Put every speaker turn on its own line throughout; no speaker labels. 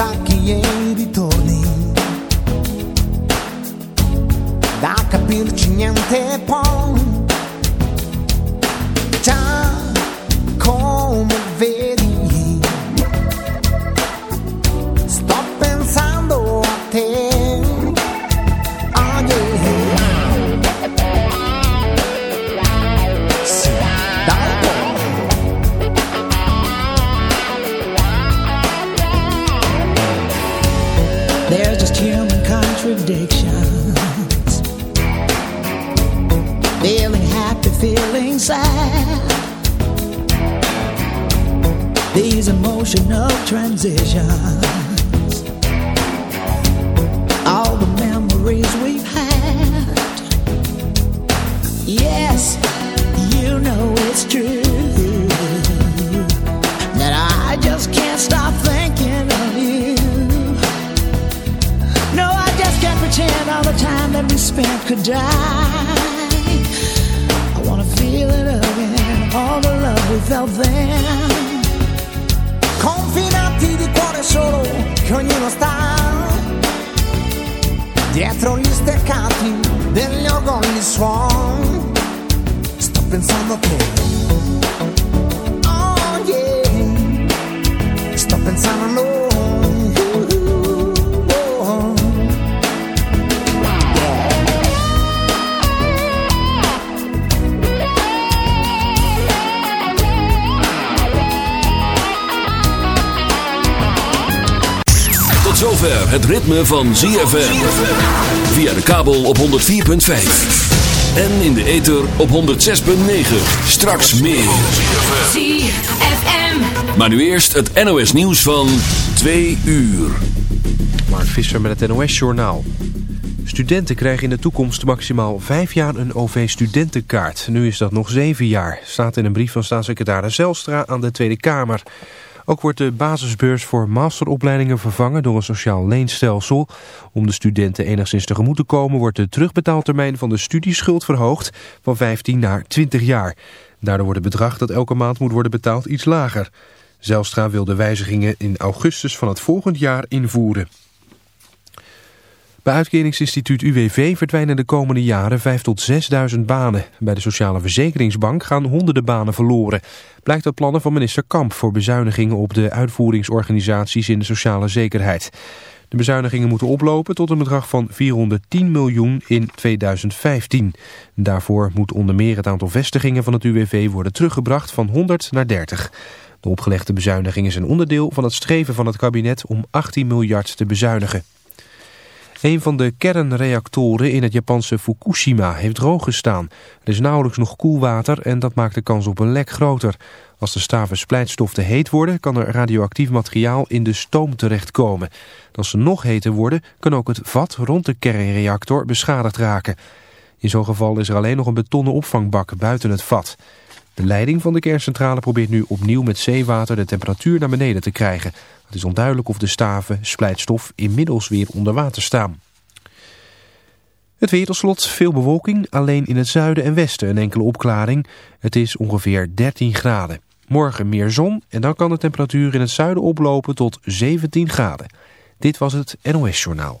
attacchi e ritorni. Da capirci niente poi. Già come vedi,
transition. Ritme van ZFM. Via de kabel op 104.5. En in de ether op 106.9. Straks meer.
ZFM.
Maar nu eerst het NOS nieuws van 2 uur.
Mark Visser met het NOS-journaal. Studenten krijgen in de toekomst maximaal vijf jaar een OV-studentenkaart. Nu is dat nog zeven jaar, staat in een brief van staatssecretaris Zelstra aan de Tweede Kamer. Ook wordt de basisbeurs voor masteropleidingen vervangen door een sociaal leenstelsel. Om de studenten enigszins tegemoet te komen wordt de terugbetaaltermijn van de studieschuld verhoogd van 15 naar 20 jaar. Daardoor wordt het bedrag dat elke maand moet worden betaald iets lager. Zelstra wil de wijzigingen in augustus van het volgend jaar invoeren. Bij uitkeringsinstituut UWV verdwijnen de komende jaren 5 tot 6.000 banen. Bij de Sociale Verzekeringsbank gaan honderden banen verloren. Blijkt uit plannen van minister Kamp voor bezuinigingen op de uitvoeringsorganisaties in de sociale zekerheid. De bezuinigingen moeten oplopen tot een bedrag van 410 miljoen in 2015. Daarvoor moet onder meer het aantal vestigingen van het UWV worden teruggebracht van 100 naar 30. De opgelegde bezuinigingen zijn onderdeel van het streven van het kabinet om 18 miljard te bezuinigen. Een van de kernreactoren in het Japanse Fukushima heeft droog gestaan. Er is nauwelijks nog koelwater en dat maakt de kans op een lek groter. Als de staven splijtstof te heet worden, kan er radioactief materiaal in de stoom terechtkomen. Als ze nog heter worden, kan ook het vat rond de kernreactor beschadigd raken. In zo'n geval is er alleen nog een betonnen opvangbak buiten het vat. De leiding van de kerncentrale probeert nu opnieuw met zeewater de temperatuur naar beneden te krijgen. Het is onduidelijk of de staven splijtstof inmiddels weer onder water staan. Het weer slot, veel bewolking, alleen in het zuiden en westen een enkele opklaring. Het is ongeveer 13 graden. Morgen meer zon en dan kan de temperatuur in het zuiden oplopen tot 17 graden. Dit was het NOS Journaal.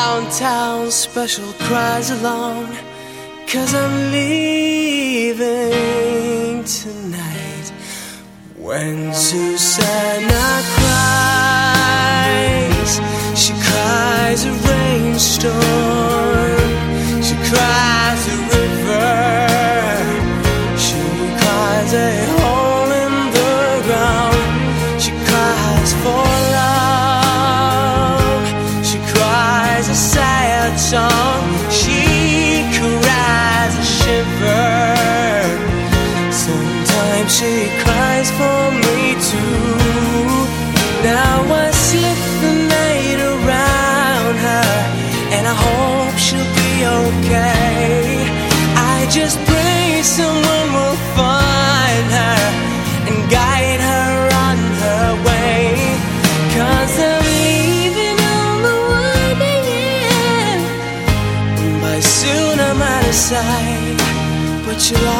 downtown special cries alone Cause I'm leaving tonight. When Susanna cries She cries a rainstorm. what you
are.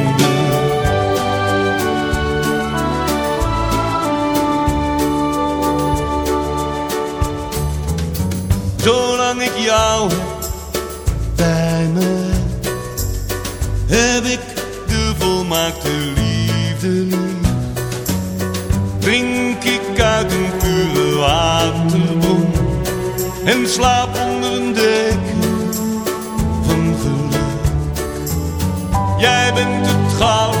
Bij me, heb ik de volmaakte liefde lief. Drink ik uit een pure waterbron en slaap onder een deken van geluk. Jij bent het goudste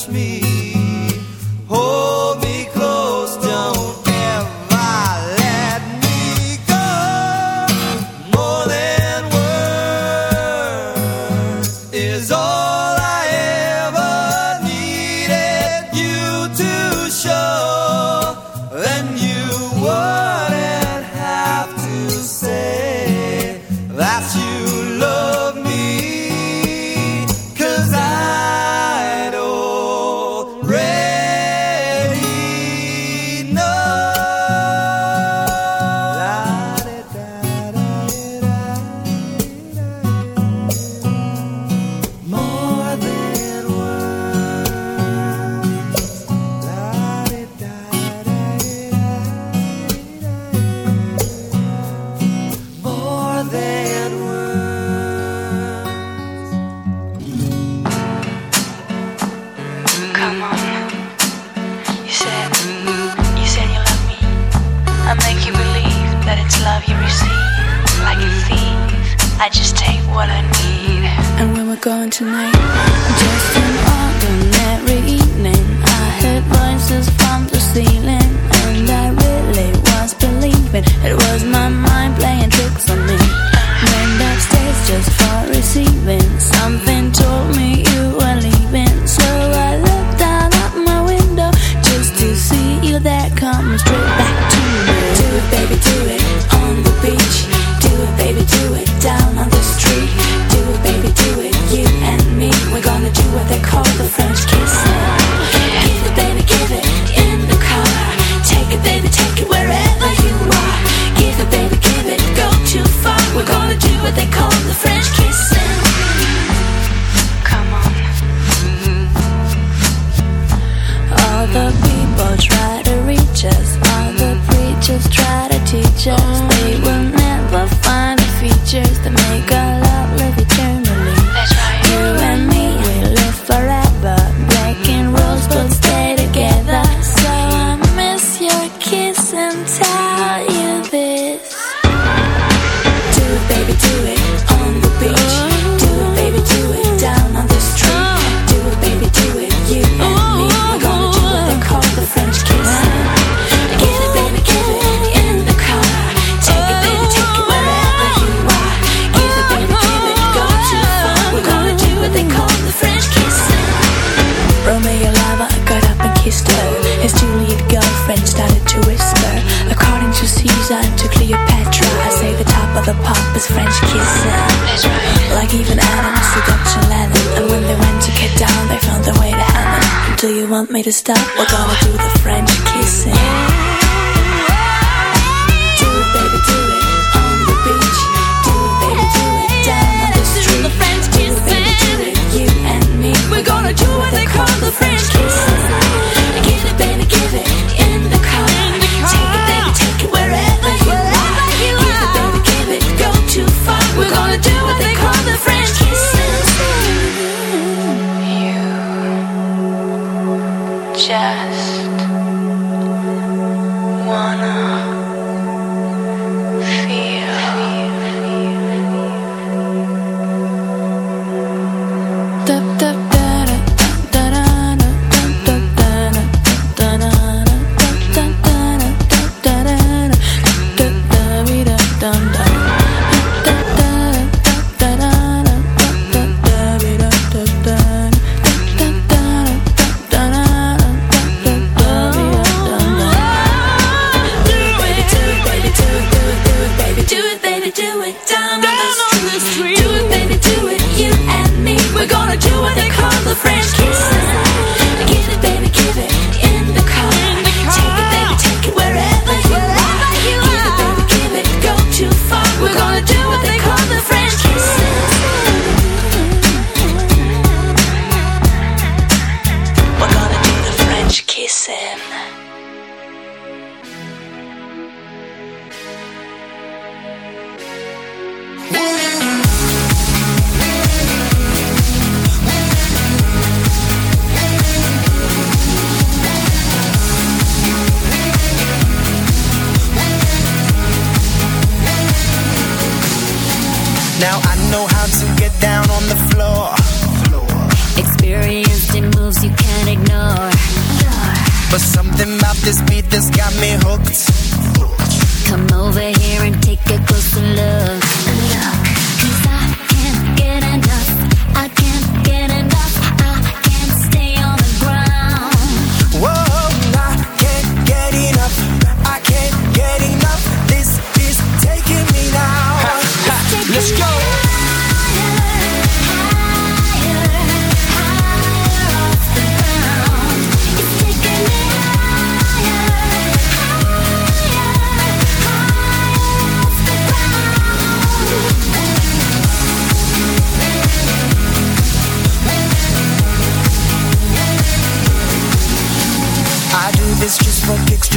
Touch me.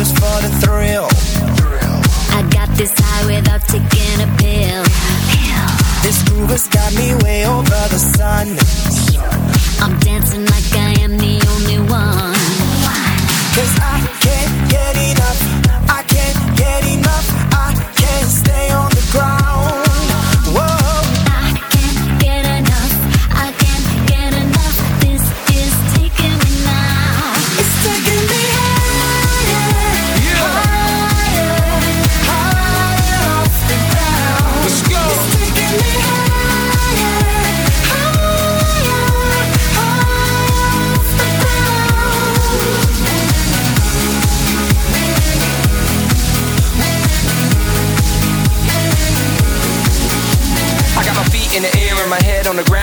just
for the
thrill.
I got this high without taking a pill.
This groove has got me way over the sun.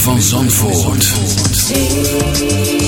van Zandvoort.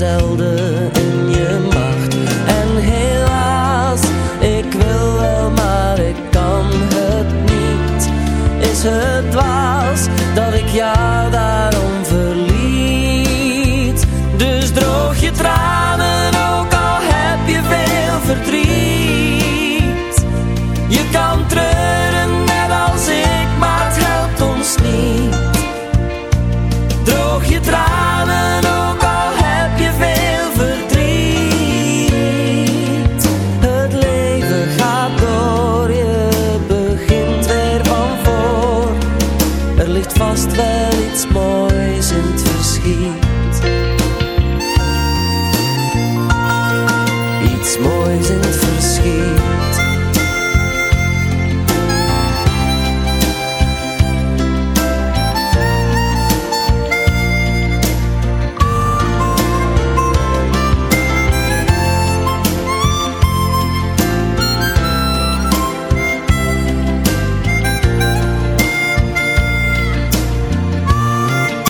Zelden